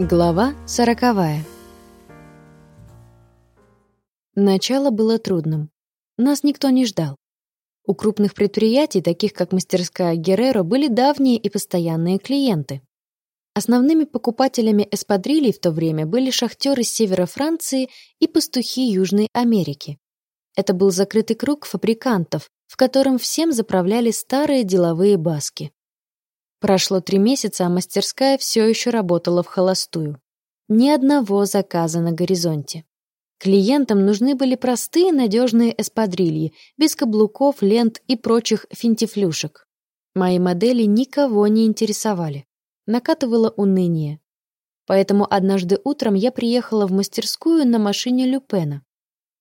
Глава сороковая. Начало было трудным. Нас никто не ждал. У крупных предприятий, таких как мастерская Герреро, были давние и постоянные клиенты. Основными покупателями эспадрилей в то время были шахтеры с севера Франции и пастухи Южной Америки. Это был закрытый круг фабрикантов, в котором всем заправляли старые деловые баски. Прошло три месяца, а мастерская все еще работала в холостую. Ни одного заказа на горизонте. Клиентам нужны были простые надежные эспадрильи, без каблуков, лент и прочих финтифлюшек. Мои модели никого не интересовали. Накатывало уныние. Поэтому однажды утром я приехала в мастерскую на машине Люпена.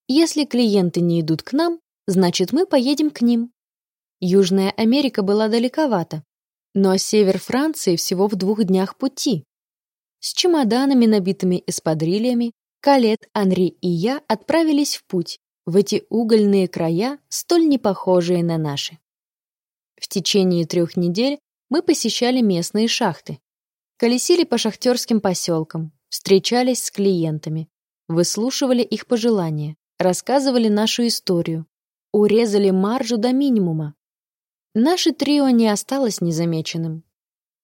Если клиенты не идут к нам, значит, мы поедем к ним. Южная Америка была далековато, но север Франции всего в двух днях пути. С чемоданами, набитыми эспадрильями, Калет, Анри и я отправились в путь, в эти угольные края, столь непохожие на наши. В течение трех недель мы посещали местные шахты, колесили по шахтерским поселкам, встречались с клиентами, выслушивали их пожелания, рассказывали нашу историю, урезали маржу до минимума, Наше трио не осталось незамеченным.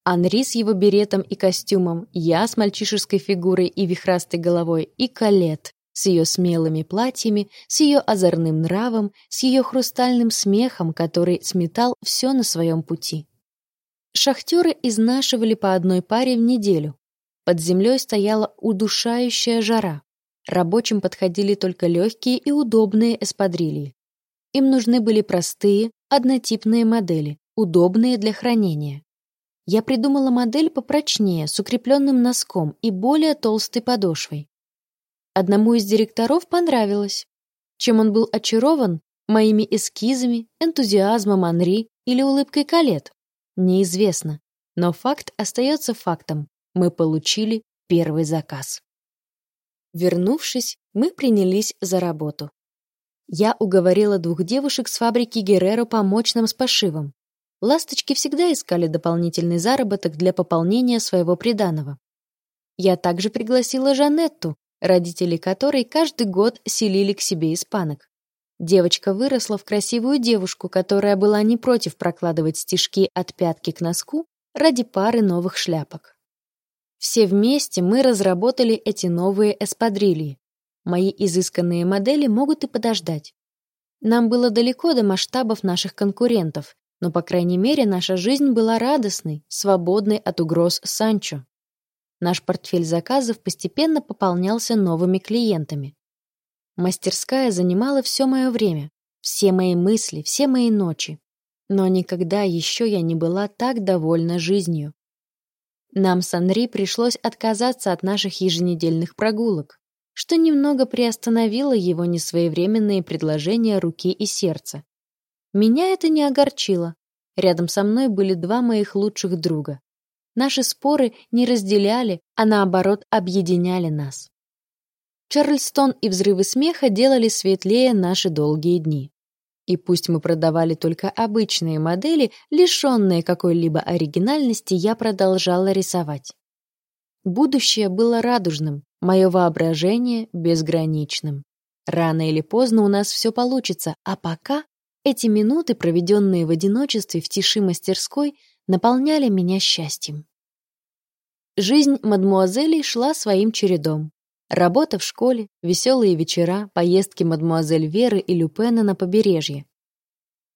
Анри с его беретом и костюмом, я с мальчишеской фигурой и вихрастой головой и Калет с ее смелыми платьями, с ее озорным нравом, с ее хрустальным смехом, который сметал все на своем пути. Шахтеры изнашивали по одной паре в неделю. Под землей стояла удушающая жара. Рабочим подходили только легкие и удобные эспадрильи. Им нужны были простые, однотипные модели, удобные для хранения. Я придумала модель попрочнее, с укрепленным носком и более толстой подошвой. Одному из директоров понравилось. Чем он был очарован? Моими эскизами, энтузиазмом Анри или улыбкой Калет? Неизвестно. Но факт остается фактом. Мы получили первый заказ. Вернувшись, мы принялись за работу. Я уговорила двух девушек с фабрики Герреро помочь нам с пошивом. Ласточки всегда искали дополнительный заработок для пополнения своего приданого. Я также пригласила Жанетту, родители которой каждый год селили к себе испанок. Девочка выросла в красивую девушку, которая была не против прокладывать стежки от пятки к носку ради пары новых шляпок. Все вместе мы разработали эти новые эспадрильи. Мои изысканные модели могут и подождать. Нам было далеко до масштабов наших конкурентов, но, по крайней мере, наша жизнь была радостной, свободной от угроз Санчо. Наш портфель заказов постепенно пополнялся новыми клиентами. Мастерская занимала все мое время, все мои мысли, все мои ночи. Но никогда еще я не была так довольна жизнью. Нам с Анри пришлось отказаться от наших еженедельных прогулок что немного приостановило его несвоевременные предложения руки и сердца. Меня это не огорчило. Рядом со мной были два моих лучших друга. Наши споры не разделяли, а наоборот объединяли нас. Чарльстон и взрывы смеха делали светлее наши долгие дни. И пусть мы продавали только обычные модели, лишенные какой-либо оригинальности, я продолжала рисовать. Будущее было радужным, Мое воображение безграничным. Рано или поздно у нас все получится, а пока эти минуты, проведенные в одиночестве в тиши мастерской, наполняли меня счастьем. Жизнь мадмуазелей шла своим чередом. Работа в школе, веселые вечера, поездки мадмуазель Веры и Люпена на побережье.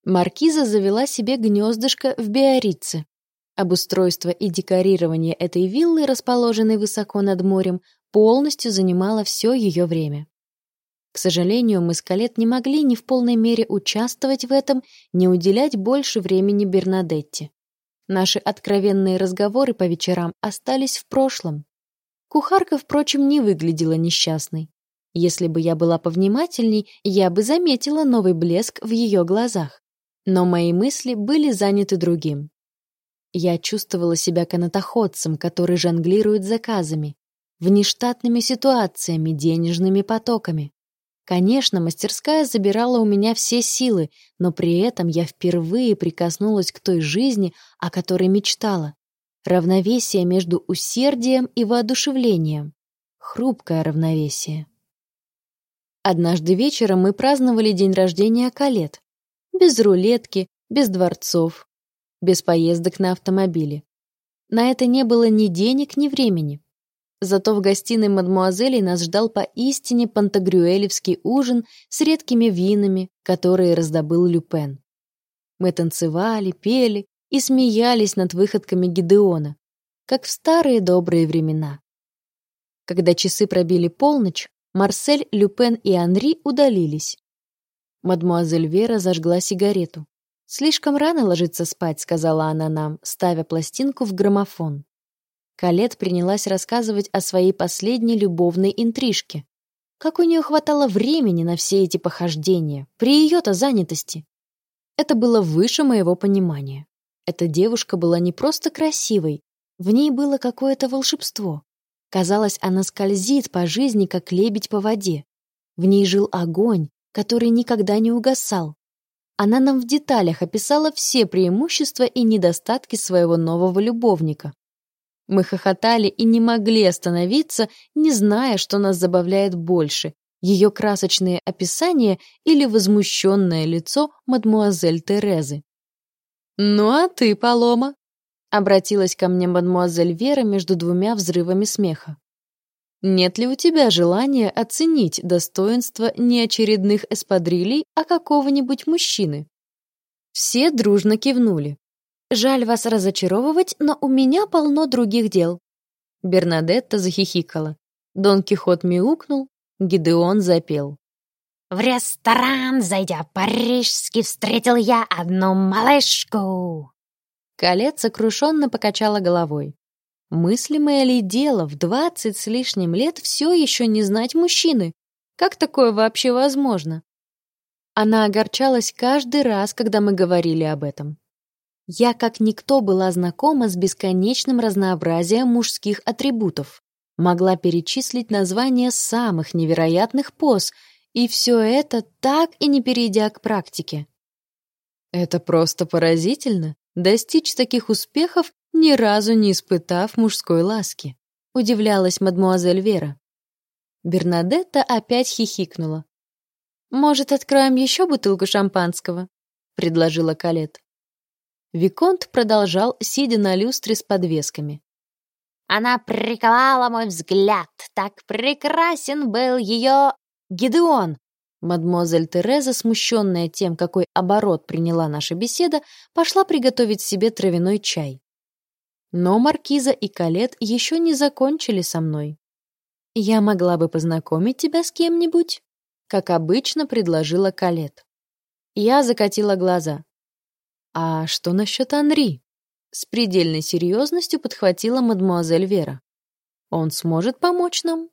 Маркиза завела себе гнездышко в Биорице. Обустройство и декорирование этой виллы, расположенной высоко над морем, полностью занимала все ее время. К сожалению, мы с Калет не могли ни в полной мере участвовать в этом, ни уделять больше времени Бернадетте. Наши откровенные разговоры по вечерам остались в прошлом. Кухарка, впрочем, не выглядела несчастной. Если бы я была повнимательней, я бы заметила новый блеск в ее глазах. Но мои мысли были заняты другим. Я чувствовала себя канатоходцем, который жонглирует заказами, внештатными ситуациями, денежными потоками. Конечно, мастерская забирала у меня все силы, но при этом я впервые прикоснулась к той жизни, о которой мечтала. равновесие между усердием и воодушевлением, хрупкое равновесие. Однажды вечером мы праздновали день рождения Калет. Без рулетки, без дворцов, без поездок на автомобиле. На это не было ни денег, ни времени. Зато в гостиной мадмуазелей нас ждал поистине пантагрюэлевский ужин с редкими винами, которые раздобыл Люпен. Мы танцевали, пели и смеялись над выходками Гидеона, как в старые добрые времена. Когда часы пробили полночь, Марсель, Люпен и Анри удалились. Мадмуазель Вера зажгла сигарету. «Слишком рано ложиться спать», — сказала она нам, ставя пластинку в граммофон. Калет принялась рассказывать о своей последней любовной интрижке. Как у нее хватало времени на все эти похождения, при ее-то занятости. Это было выше моего понимания. Эта девушка была не просто красивой, в ней было какое-то волшебство. Казалось, она скользит по жизни, как лебедь по воде. В ней жил огонь, который никогда не угасал. Она нам в деталях описала все преимущества и недостатки своего нового любовника. Мы хохотали и не могли остановиться, не зная, что нас забавляет больше — ее красочные описания или возмущенное лицо мадмуазель Терезы. «Ну а ты, Палома?» Обратилась ко мне мадмуазель Вера между двумя взрывами смеха. Нет ли у тебя желания оценить достоинство не очередных эспадрилей, а какого-нибудь мужчины? Все дружно кивнули. Жаль вас разочаровывать, но у меня полно других дел. Бернадетта захихикала. Дон Кихот мяукнул, Гидеон запел. В ресторан, зайдя по-рижски, встретил я одну малышку. Калет сокрушенно покачала головой. Мыслимое ли дело в двадцать с лишним лет все еще не знать мужчины? Как такое вообще возможно? Она огорчалась каждый раз, когда мы говорили об этом. Я, как никто, была знакома с бесконечным разнообразием мужских атрибутов. Могла перечислить названия самых невероятных поз, и все это так и не перейдя к практике. Это просто поразительно, достичь таких успехов, ни разу не испытав мужской ласки. Удивлялась мадмуазель Вера. Бернадетта опять хихикнула. «Может, откроем еще бутылку шампанского?» — предложила Калет. Виконт продолжал, сидя на люстре с подвесками. «Она приковала мой взгляд, так прекрасен был ее Гидеон!» Мадмуазель Тереза, смущенная тем, какой оборот приняла наша беседа, пошла приготовить себе травяной чай. Но Маркиза и Калет еще не закончили со мной. «Я могла бы познакомить тебя с кем-нибудь?» Как обычно, предложила Калет. Я закатила глаза. «А что насчет Анри?» С предельной серьезностью подхватила мадмуазель Вера. «Он сможет помочь нам?»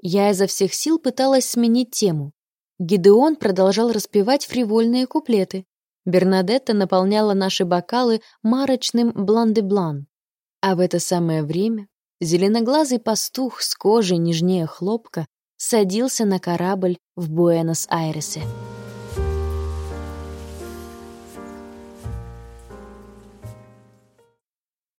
Я изо всех сил пыталась сменить тему. Гидеон продолжал распевать фривольные куплеты. Бернадетта наполняла наши бокалы марочным блан-де-блан. А в это самое время зеленоглазый пастух с кожей нежнее хлопка садился на корабль в Буэнос-Айресе.